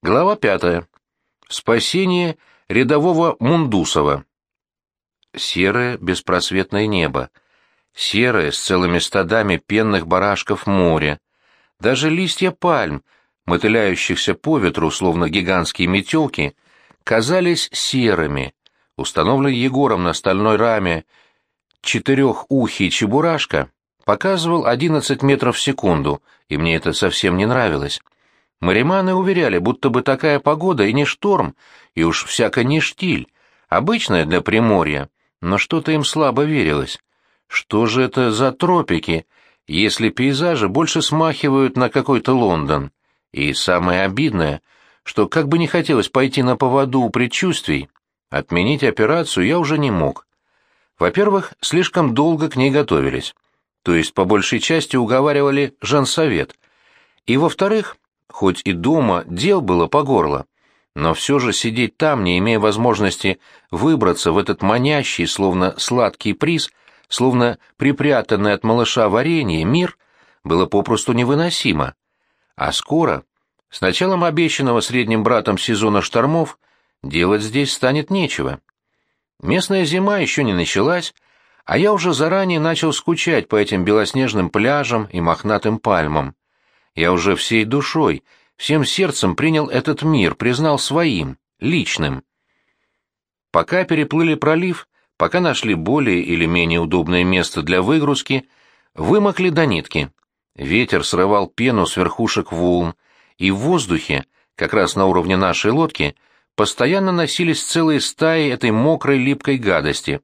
Глава пятая. Спасение рядового Мундусова. Серое беспросветное небо. Серое с целыми стадами пенных барашков море. Даже листья пальм, мотыляющихся по ветру, словно гигантские метелки, казались серыми. Установленный Егором на стальной раме четырехухий чебурашка показывал 11 метров в секунду, и мне это совсем не нравилось. Мариманы уверяли, будто бы такая погода и не шторм, и уж всяко не штиль, обычная для Приморья, но что-то им слабо верилось. Что же это за тропики, если пейзажи больше смахивают на какой-то Лондон? И самое обидное, что как бы не хотелось пойти на поводу у предчувствий, отменить операцию я уже не мог. Во-первых, слишком долго к ней готовились, то есть по большей части уговаривали женсовет, и во-вторых, Хоть и дома дел было по горло, но все же сидеть там, не имея возможности выбраться в этот манящий, словно сладкий приз, словно припрятанный от малыша варенье, мир, было попросту невыносимо. А скоро, с началом обещанного средним братом сезона штормов, делать здесь станет нечего. Местная зима еще не началась, а я уже заранее начал скучать по этим белоснежным пляжам и мохнатым пальмам. Я уже всей душой, всем сердцем принял этот мир, признал своим, личным. Пока переплыли пролив, пока нашли более или менее удобное место для выгрузки, вымокли до нитки. Ветер срывал пену с верхушек волн, и в воздухе, как раз на уровне нашей лодки, постоянно носились целые стаи этой мокрой липкой гадости.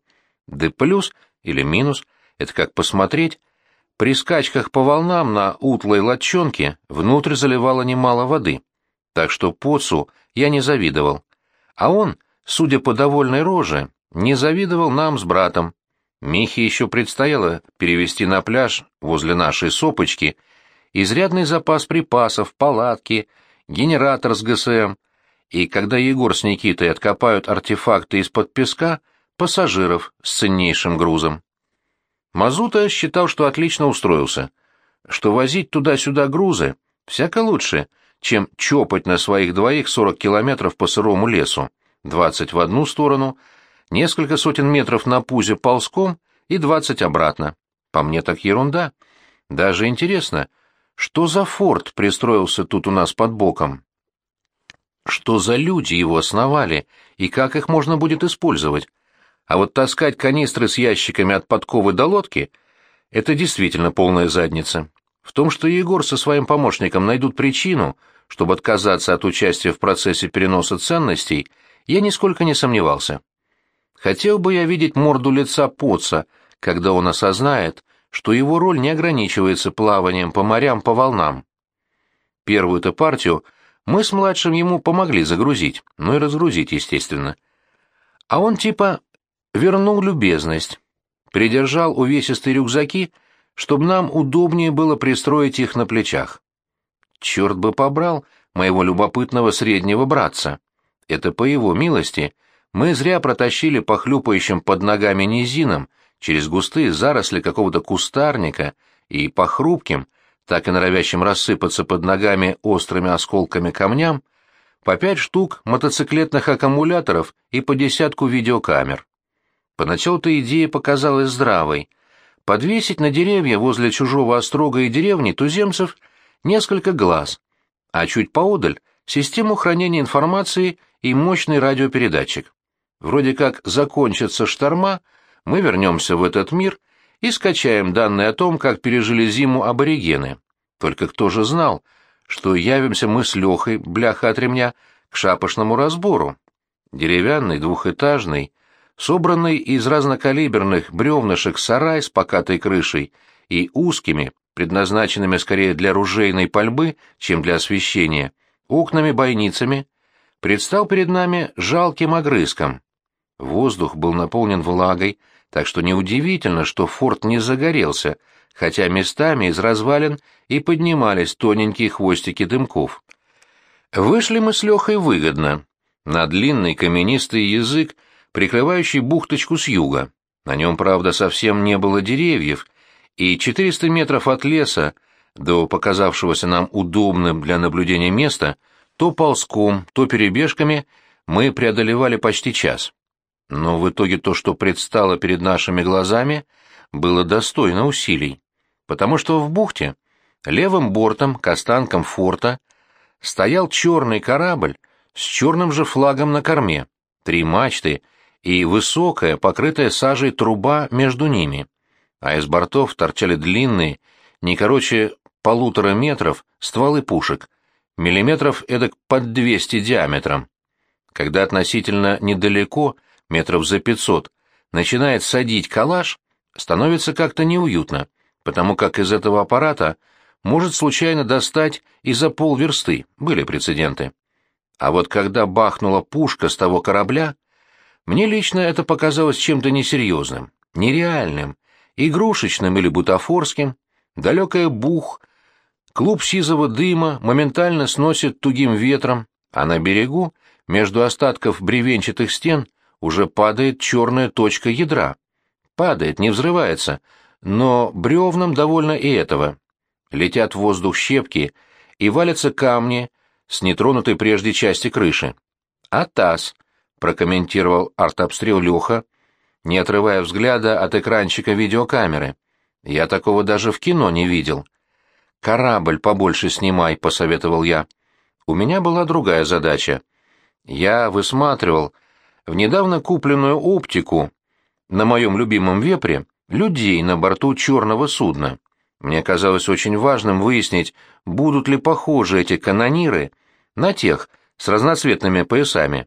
Да плюс или минус, это как посмотреть, при скачках по волнам на утлой лодчонке внутрь заливало немало воды, так что Поцу я не завидовал. А он, судя по довольной роже, не завидовал нам с братом. Михе еще предстояло перевести на пляж возле нашей сопочки изрядный запас припасов, палатки, генератор с ГСМ, и когда Егор с Никитой откопают артефакты из-под песка, пассажиров с ценнейшим грузом. Мазута считал, что отлично устроился, что возить туда-сюда грузы всяко лучше, чем чопать на своих двоих 40 километров по сырому лесу, 20 в одну сторону, несколько сотен метров на пузе ползком и 20 обратно. По мне так ерунда. Даже интересно, что за форт пристроился тут у нас под боком? Что за люди его основали и как их можно будет использовать? А вот таскать канистры с ящиками от подковы до лодки — это действительно полная задница. В том, что Егор со своим помощником найдут причину, чтобы отказаться от участия в процессе переноса ценностей, я нисколько не сомневался. Хотел бы я видеть морду лица Поца, когда он осознает, что его роль не ограничивается плаванием по морям по волнам. Первую-то партию мы с младшим ему помогли загрузить, ну и разгрузить, естественно. А он типа вернул любезность, придержал увесистые рюкзаки, чтобы нам удобнее было пристроить их на плечах. Черт бы побрал моего любопытного среднего братца. Это по его милости мы зря протащили по хлюпающим под ногами низинам через густые заросли какого-то кустарника и по хрупким, так и норовящим рассыпаться под ногами острыми осколками камням, по пять штук мотоциклетных аккумуляторов и по десятку видеокамер. Поначалу-то идея показалась здравой. Подвесить на деревья возле чужого острога и деревни туземцев несколько глаз, а чуть поодаль — систему хранения информации и мощный радиопередатчик. Вроде как закончится шторма, мы вернемся в этот мир и скачаем данные о том, как пережили зиму аборигены. Только кто же знал, что явимся мы с Лехой, бляха от ремня, к шапошному разбору? Деревянный, двухэтажный, собранный из разнокалиберных бревнышек сарай с покатой крышей и узкими, предназначенными скорее для ружейной пальбы, чем для освещения, окнами-бойницами, предстал перед нами жалким огрызком. Воздух был наполнен влагой, так что неудивительно, что форт не загорелся, хотя местами из развалин и поднимались тоненькие хвостики дымков. Вышли мы с Лехой выгодно. На длинный каменистый язык прикрывающий бухточку с юга. На нем, правда, совсем не было деревьев, и 400 метров от леса до показавшегося нам удобным для наблюдения места То ползком, то перебежками мы преодолевали почти час. Но в итоге то, что предстало перед нашими глазами, было достойно усилий, потому что в бухте, левым бортом к останкам форта, стоял черный корабль с черным же флагом на корме, три мачты и высокая, покрытая сажей труба между ними, а из бортов торчали длинные, не короче полутора метров, стволы пушек, миллиметров эдак под двести диаметром. Когда относительно недалеко, метров за пятьсот, начинает садить калаш, становится как-то неуютно, потому как из этого аппарата может случайно достать и за полверсты, были прецеденты. А вот когда бахнула пушка с того корабля, мне лично это показалось чем-то несерьезным, нереальным, игрушечным или бутафорским, далекая бух, клуб сизого дыма моментально сносит тугим ветром, а на берегу, между остатков бревенчатых стен, уже падает черная точка ядра. Падает, не взрывается, но бревнам довольно и этого. Летят в воздух щепки и валятся камни с нетронутой прежде части крыши. «Атас», — прокомментировал артобстрел Леха, не отрывая взгляда от экранчика видеокамеры. «Я такого даже в кино не видел». «Корабль побольше снимай», — посоветовал я. У меня была другая задача. Я высматривал в недавно купленную оптику на моем любимом вепре людей на борту черного судна. Мне казалось очень важным выяснить, будут ли похожи эти канониры на тех с разноцветными поясами.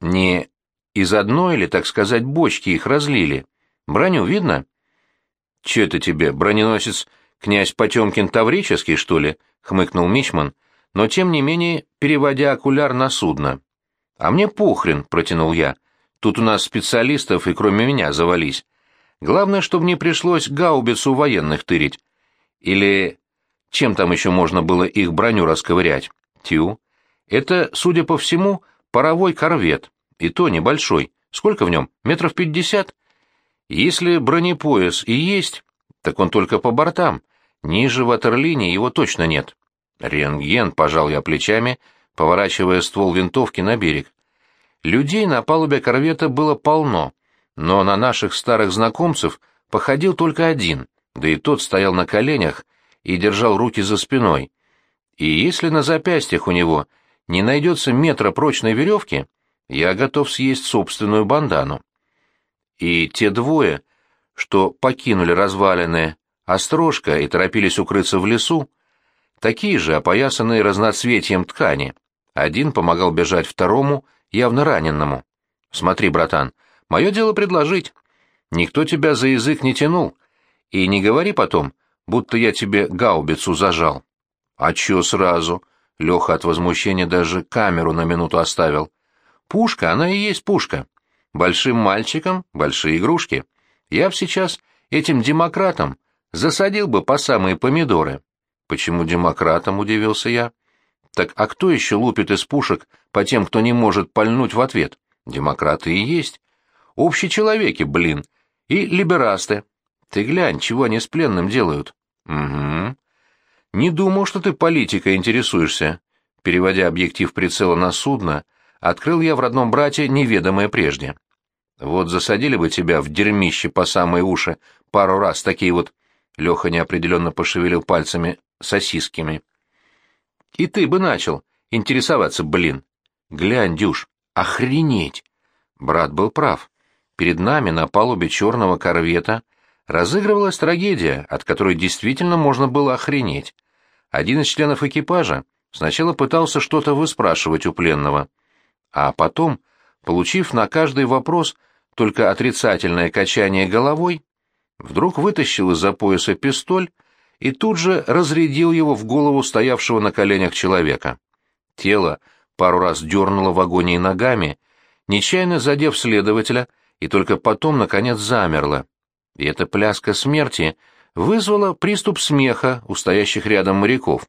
Не из одной или, так сказать, бочки их разлили. Броню видно? — Че это тебе, броненосец князь Потемкин Таврический, что ли? — хмыкнул Мичман, но тем не менее переводя окуляр на судно. — А мне похрен, — протянул я. Тут у нас специалистов и кроме меня завались. Главное, чтобы не пришлось гаубицу военных тырить. Или чем там еще можно было их броню расковырять? Тю. Это, судя по всему, паровой корвет. И то небольшой. Сколько в нем? Метров пятьдесят? Если бронепояс и есть, так он только по бортам. Ниже ватерлинии его точно нет. Рентген, пожал я плечами, поворачивая ствол винтовки на берег. Людей на палубе корвета было полно, но на наших старых знакомцев походил только один, да и тот стоял на коленях и держал руки за спиной. И если на запястьях у него не найдется метра прочной веревки, я готов съесть собственную бандану. И те двое, что покинули развалины острожка и торопились укрыться в лесу, такие же опоясанные разноцветием ткани. Один помогал бежать второму, явно раненному. «Смотри, братан, мое дело предложить. Никто тебя за язык не тянул. И не говори потом, будто я тебе гаубицу зажал». «А чё сразу?» Леха от возмущения даже камеру на минуту оставил. «Пушка, она и есть пушка. Большим мальчикам большие игрушки. Я б сейчас этим демократам засадил бы по самые помидоры». «Почему демократам?» — удивился я. Так а кто еще лупит из пушек по тем, кто не может пальнуть в ответ? Демократы и есть. Общечеловеки, блин. И либерасты. Ты глянь, чего они с пленным делают. Угу. Не думал, что ты политикой интересуешься. Переводя объектив прицела на судно, открыл я в родном брате неведомое прежде. Вот засадили бы тебя в дерьмище по самые уши пару раз, такие вот... Леха неопределенно пошевелил пальцами сосисками. И ты бы начал интересоваться, блин. Глянь, Дюш, охренеть. Брат был прав. Перед нами на палубе черного корвета разыгрывалась трагедия, от которой действительно можно было охренеть. Один из членов экипажа сначала пытался что-то выспрашивать у пленного, а потом, получив на каждый вопрос только отрицательное качание головой, вдруг вытащил из-за пояса пистоль и тут же разрядил его в голову стоявшего на коленях человека. Тело пару раз дернуло в агонии ногами, нечаянно задев следователя, и только потом, наконец, замерло. И эта пляска смерти вызвала приступ смеха у стоящих рядом моряков.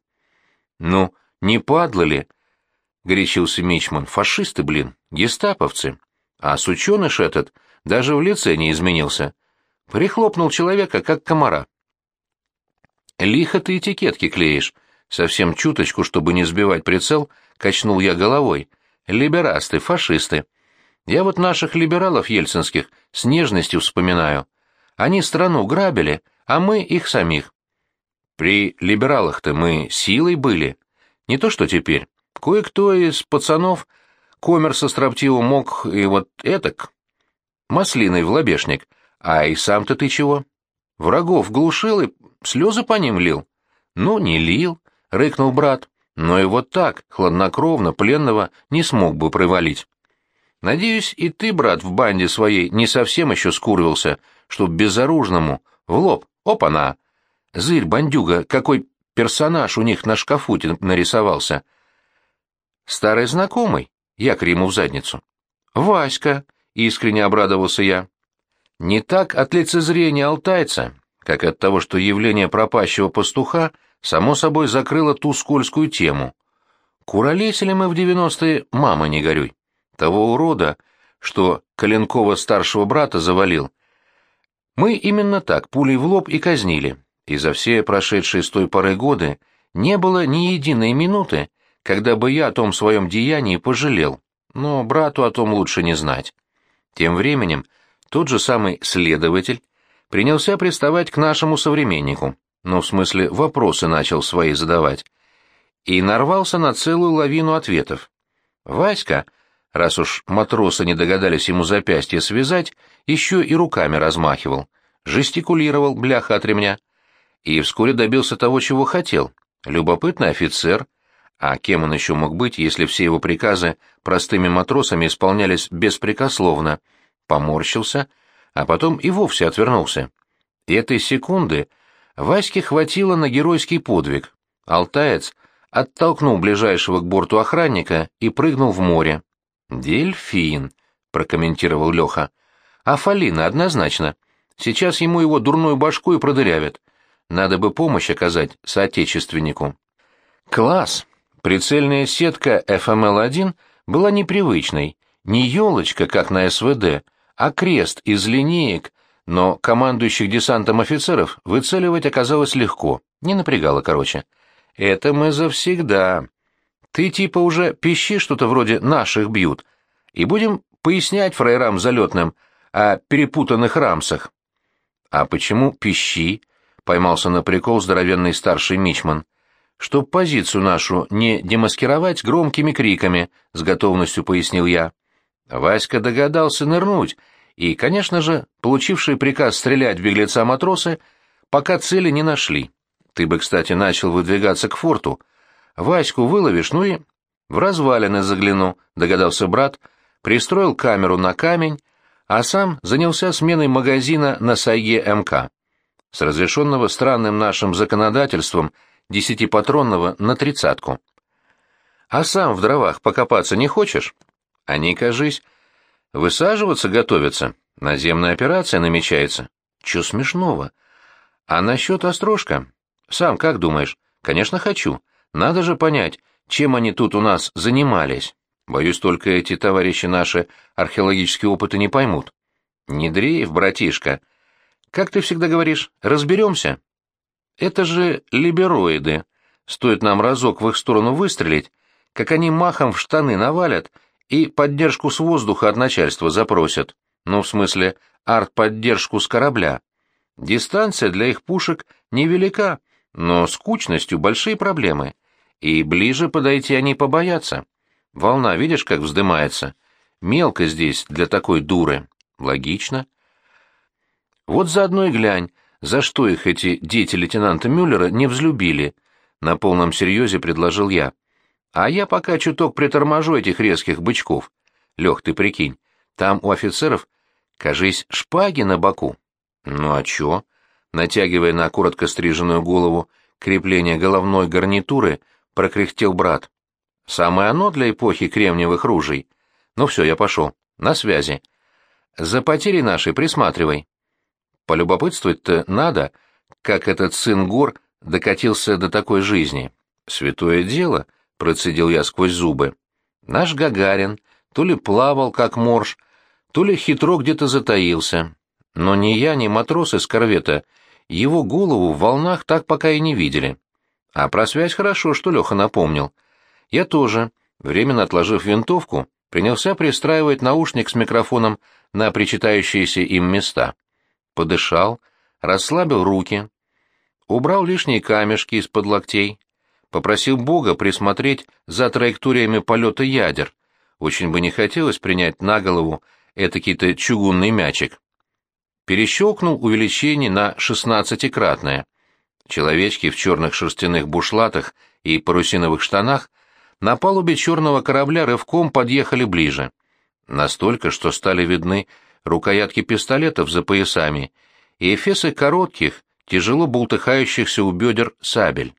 «Ну, не падло ли?» — горячился Мичман. «Фашисты, блин, гестаповцы. А сученыш этот даже в лице не изменился. Прихлопнул человека, как комара. Лихо ты этикетки клеишь. Совсем чуточку, чтобы не сбивать прицел, — качнул я головой. «Либерасты, фашисты. Я вот наших либералов ельцинских с нежностью вспоминаю. Они страну грабили, а мы их самих. При либералах-то мы силой были. Не то что теперь. Кое-кто из пацанов коммерса строптиву мог и вот этак. Маслиной в лобешник. А и сам-то ты чего? Врагов глушил и слезы по ним лил. Ну, не лил, рыкнул брат. Но и вот так, хладнокровно, пленного не смог бы провалить. Надеюсь, и ты, брат, в банде своей не совсем еще скурвился, чтоб безоружному, в лоб, опа-на! Зырь, бандюга, какой персонаж у них на шкафу нарисовался. Старый знакомый, я ему в задницу. Васька, искренне обрадовался я. Не так от лицезрения алтайца, как от того, что явление пропащего пастуха само собой закрыло ту скользкую тему. Куролесили мы в девяностые, мама не горюй. Того урода, что Коленкова старшего брата завалил, мы именно так, пулей в лоб и казнили. И за все прошедшие с той поры годы не было ни единой минуты, когда бы я о том своем деянии пожалел, но брату о том лучше не знать. Тем временем тот же самый следователь принялся приставать к нашему современнику, ну, в смысле, вопросы начал свои задавать, и нарвался на целую лавину ответов. Васька, раз уж матросы не догадались ему запястье связать, еще и руками размахивал, жестикулировал, бляха от ремня, и вскоре добился того, чего хотел. Любопытный офицер, а кем он еще мог быть, если все его приказы простыми матросами исполнялись беспрекословно, поморщился, а потом и вовсе отвернулся. И этой секунды Ваське хватило на геройский подвиг. Алтаец оттолкнул ближайшего к борту охранника и прыгнул в море. «Дельфин», — прокомментировал Леха. «А Фалина однозначно. Сейчас ему его дурную башку и продырявят. Надо бы помощь оказать соотечественнику». «Класс!» Прицельная сетка FML-1 была непривычной, не елочка, как на СВД, а крест из линеек, но командующих десантом офицеров выцеливать оказалось легко, не напрягало, короче. «Это мы завсегда. Ты типа уже пищи что-то вроде «наших бьют», и будем пояснять фраерам залетным о перепутанных рамсах». «А почему пищи?» — поймался на прикол здоровенный старший мичман чтоб позицию нашу не демаскировать громкими криками, с готовностью пояснил я. Васька догадался нырнуть, и, конечно же, получивший приказ стрелять в беглеца матросы, пока цели не нашли. Ты бы, кстати, начал выдвигаться к форту. Ваську выловишь, ну и... В развалины загляну, догадался брат, пристроил камеру на камень, а сам занялся сменой магазина на Сайге МК. С разрешенного странным нашим законодательством – десятипатронного на тридцатку. А сам в дровах покопаться не хочешь? Они, кажись, высаживаться готовятся. Наземная операция намечается. Чё смешного? А насчет острожка? Сам как думаешь? Конечно, хочу. Надо же понять, чем они тут у нас занимались. Боюсь, только эти товарищи наши археологические опыты не поймут. Не дрейф, братишка. Как ты всегда говоришь, разберемся? Это же либероиды. Стоит нам разок в их сторону выстрелить, как они махом в штаны навалят и поддержку с воздуха от начальства запросят. Ну, в смысле, арт-поддержку с корабля. Дистанция для их пушек невелика, но с кучностью большие проблемы. И ближе подойти они побоятся. Волна, видишь, как вздымается? Мелко здесь для такой дуры. Логично. Вот заодно и глянь, за что их эти дети лейтенанта Мюллера не взлюбили, на полном серьезе предложил я. А я пока чуток приторможу этих резких бычков. Лех, ты прикинь, там у офицеров, кажись, шпаги на боку. Ну а чё? Натягивая на коротко стриженную голову крепление головной гарнитуры, прокряхтел брат. Самое оно для эпохи кремниевых ружей. Ну все, я пошел. На связи. За потерей нашей присматривай. Полюбопытствовать-то надо, как этот сын гор докатился до такой жизни. Святое дело, процедил я сквозь зубы. Наш Гагарин то ли плавал, как морж, то ли хитро где-то затаился. Но ни я, ни матросы с корвета его голову в волнах так пока и не видели. А про связь хорошо, что Леха напомнил. Я тоже, Временно отложив винтовку, принялся пристраивать наушник с микрофоном на причитающиеся им места. Подышал, расслабил руки, убрал лишние камешки из-под локтей, попросил Бога присмотреть за траекториями полета ядер. Очень бы не хотелось принять на голову этакий-то чугунный мячик. Перещелкнул увеличение на шестнадцатикратное. Человечки в черных шерстяных бушлатах и парусиновых штанах на палубе черного корабля рывком подъехали ближе. Настолько, что стали видны рукоятки пистолетов за поясами и эфесы коротких, тяжело бултыхающихся у бедер сабель.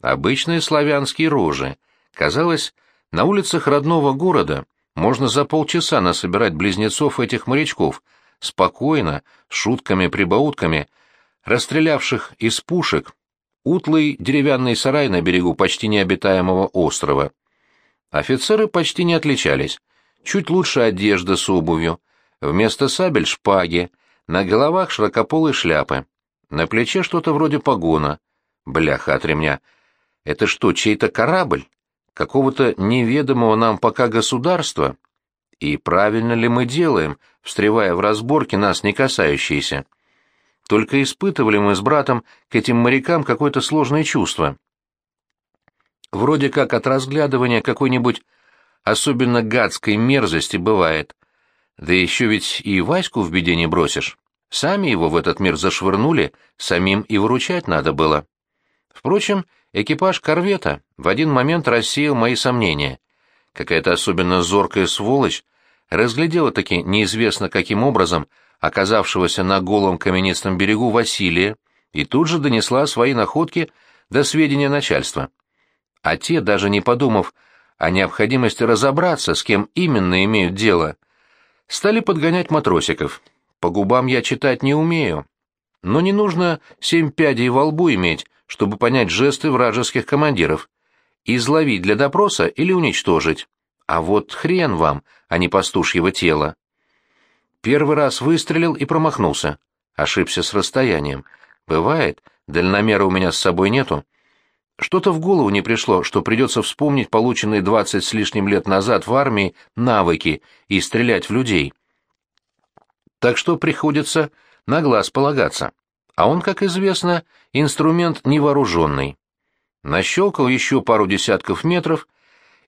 Обычные славянские рожи. Казалось, на улицах родного города можно за полчаса насобирать близнецов этих морячков, спокойно, с шутками-прибаутками, расстрелявших из пушек утлый деревянный сарай на берегу почти необитаемого острова. Офицеры почти не отличались. Чуть лучше одежда с обувью. Вместо сабель — шпаги. На головах широкополые шляпы. На плече что-то вроде погона. Бляха от ремня. Это что, чей-то корабль? Какого-то неведомого нам пока государства? И правильно ли мы делаем, встревая в разборки, нас не касающиеся? Только испытывали мы с братом к этим морякам какое-то сложное чувство вроде как от разглядывания какой-нибудь особенно гадской мерзости бывает. Да еще ведь и Ваську в беде не бросишь. Сами его в этот мир зашвырнули, самим и выручать надо было. Впрочем, экипаж корвета в один момент рассеял мои сомнения. Какая-то особенно зоркая сволочь разглядела таки неизвестно каким образом оказавшегося на голом каменистом берегу Василия и тут же донесла свои находки до сведения начальства а те, даже не подумав о необходимости разобраться, с кем именно имеют дело, стали подгонять матросиков. По губам я читать не умею, но не нужно семь пядей во лбу иметь, чтобы понять жесты вражеских командиров. Изловить для допроса или уничтожить. А вот хрен вам, а не пастушьего тела. Первый раз выстрелил и промахнулся. Ошибся с расстоянием. Бывает, дальномера у меня с собой нету. Что-то в голову не пришло, что придется вспомнить полученные двадцать с лишним лет назад в армии навыки и стрелять в людей. Так что приходится на глаз полагаться. А он, как известно, инструмент невооруженный. Нащелкал еще пару десятков метров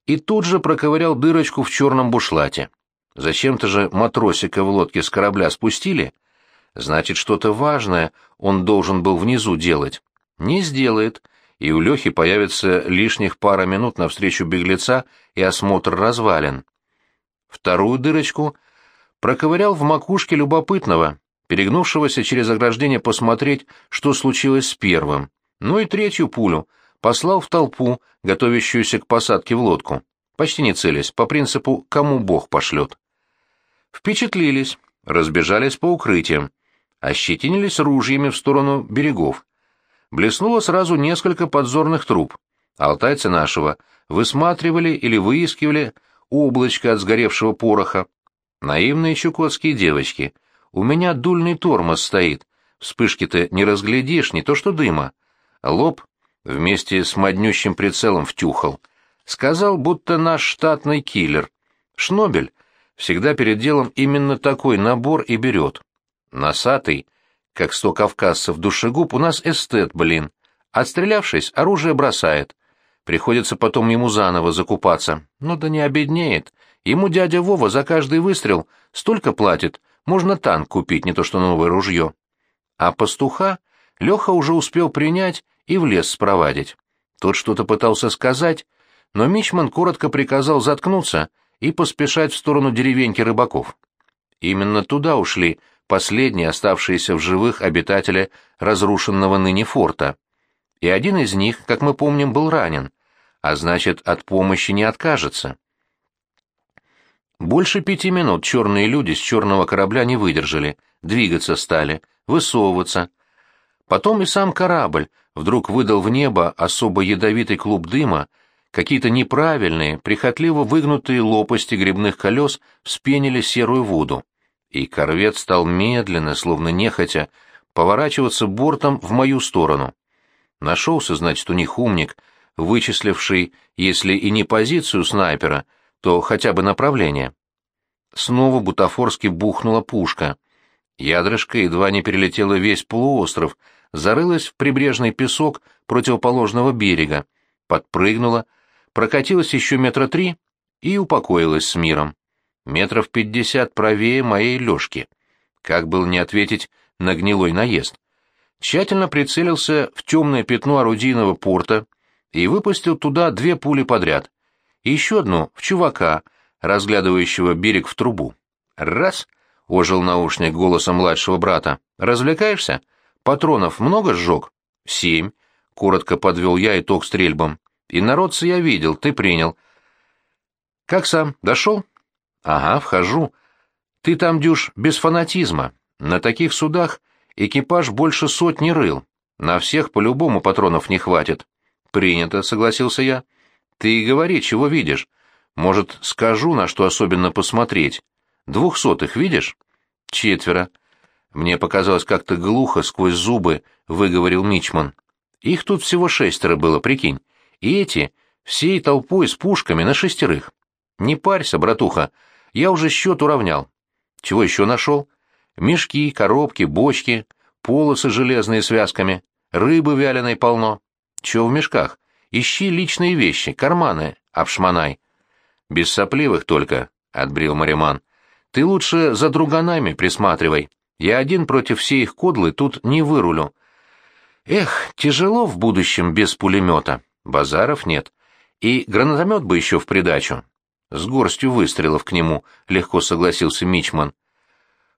и тут же проковырял дырочку в черном бушлате. Зачем-то же матросика в лодке с корабля спустили. Значит, что-то важное он должен был внизу делать. Не сделает, и у Лехи появится лишних пара минут на встречу беглеца и осмотр развалин. Вторую дырочку проковырял в макушке любопытного, перегнувшегося через ограждение посмотреть, что случилось с первым. Ну и третью пулю послал в толпу, готовящуюся к посадке в лодку, почти не целясь, по принципу «кому Бог пошлет». Впечатлились, разбежались по укрытиям, ощетинились ружьями в сторону берегов блеснуло сразу несколько подзорных труб. Алтайцы нашего высматривали или выискивали облачко от сгоревшего пороха. Наивные чукотские девочки. У меня дульный тормоз стоит. Вспышки-то не разглядишь, не то что дыма. Лоб вместе с моднющим прицелом втюхал. Сказал, будто наш штатный киллер. Шнобель всегда перед делом именно такой набор и берет. Носатый, как сто кавказцев душегуб, у нас эстет, блин. Отстрелявшись, оружие бросает. Приходится потом ему заново закупаться. Ну да не обеднеет. Ему дядя Вова за каждый выстрел столько платит, можно танк купить, не то что новое ружье. А пастуха Леха уже успел принять и в лес спровадить. Тот что-то пытался сказать, но Мичман коротко приказал заткнуться и поспешать в сторону деревеньки рыбаков. Именно туда ушли последние оставшиеся в живых обитатели разрушенного ныне форта. И один из них, как мы помним, был ранен, а значит, от помощи не откажется. Больше пяти минут черные люди с черного корабля не выдержали, двигаться стали, высовываться. Потом и сам корабль вдруг выдал в небо особо ядовитый клуб дыма, какие-то неправильные, прихотливо выгнутые лопасти грибных колес вспенили серую воду и корвет стал медленно, словно нехотя, поворачиваться бортом в мою сторону. Нашелся, значит, у них умник, вычисливший, если и не позицию снайпера, то хотя бы направление. Снова бутафорски бухнула пушка. Ядрышко едва не перелетело весь полуостров, зарылась в прибрежный песок противоположного берега, подпрыгнула, прокатилась еще метра три и упокоилась с миром. Метров пятьдесят правее моей лёжки. Как был не ответить на гнилой наезд? Тщательно прицелился в темное пятно орудийного порта и выпустил туда две пули подряд. Еще одну в чувака, разглядывающего берег в трубу. Раз — ожил наушник голосом младшего брата. «Развлекаешься? Патронов много сжег?» «Семь», — коротко подвел я итог стрельбам. «И народца я видел, ты принял». «Как сам? Дошел?» «Ага, вхожу. Ты там, Дюш, без фанатизма. На таких судах экипаж больше сотни рыл. На всех по-любому патронов не хватит». «Принято», — согласился я. «Ты говори, чего видишь. Может, скажу, на что особенно посмотреть. Двухсотых видишь? Четверо. Мне показалось как-то глухо, сквозь зубы, выговорил Мичман. Их тут всего шестеро было, прикинь. И эти, всей толпой с пушками на шестерых. Не парься, братуха, я уже счет уравнял. Чего еще нашел? Мешки, коробки, бочки, полосы железные связками, рыбы вяленой полно. Чего в мешках? Ищи личные вещи, карманы, обшмонай. Без сопливых только, — отбрил Мариман. Ты лучше за друганами присматривай. Я один против всей их кодлы тут не вырулю. Эх, тяжело в будущем без пулемета. Базаров нет. И гранатомет бы еще в придачу. С горстью выстрелов к нему, легко согласился Мичман.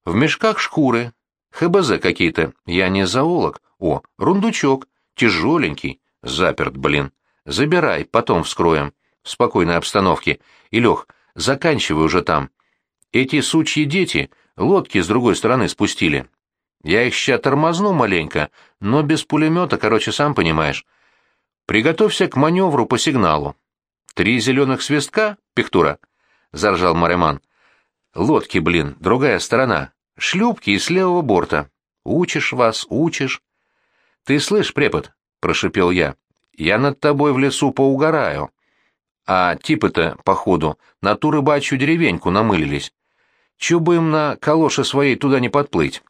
В мешках шкуры. ХБЗ какие-то. Я не зоолог. О, рундучок. Тяжеленький. Заперт, блин. Забирай, потом вскроем. В спокойной обстановке. И, Лех, заканчивай уже там. Эти сучьи дети лодки с другой стороны спустили. Я их ща тормозну маленько, но без пулемета, короче, сам понимаешь. Приготовься к маневру по сигналу. Три зеленых свистка, Пехтура? — заржал Мареман. Лодки, блин, другая сторона. Шлюпки из левого борта. Учишь вас, учишь. Ты слышь, препод, — прошипел я, — я над тобой в лесу поугараю. А типы-то, походу, на ту рыбачью деревеньку намылились. Чё бы им на калоше своей туда не подплыть?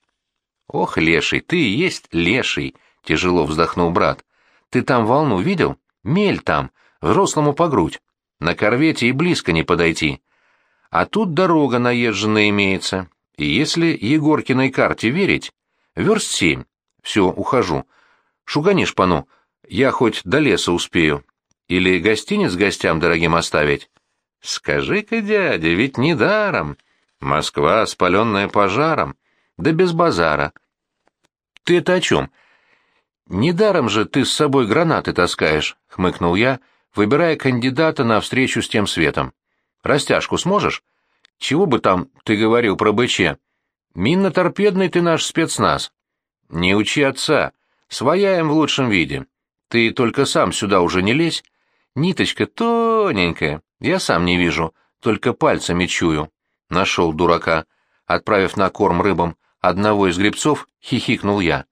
Ох, леший, ты и есть леший, тяжело вздохнул брат. Ты там волну видел? Мель там, взрослому по грудь. На корвете и близко не подойти. А тут дорога наезженная имеется. И если Егоркиной карте верить, верст семь. Все, ухожу. Шугани шпану, я хоть до леса успею. Или гостиниц гостям дорогим оставить? Скажи-ка, дядя, ведь не даром. Москва, спаленная пожаром. Да без базара. Ты это о чем? Недаром же ты с собой гранаты таскаешь, хмыкнул я, выбирая кандидата на встречу с тем светом. Растяжку сможешь? Чего бы там ты говорил про БЧ? Минно-торпедный ты наш спецназ. Не учи отца. Свояем в лучшем виде. Ты только сам сюда уже не лезь. Ниточка тоненькая, я сам не вижу, только пальцами чую. Нашел дурака. Отправив на корм рыбам одного из грибцов, хихикнул я.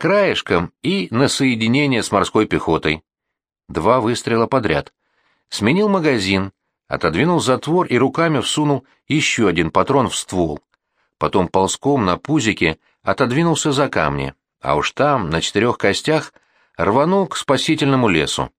Краешком и на соединение с морской пехотой. Два выстрела подряд. Сменил магазин, отодвинул затвор и руками всунул еще один патрон в ствол. Потом ползком на пузике отодвинулся за камни, а уж там, на четырех костях, рванул к спасительному лесу.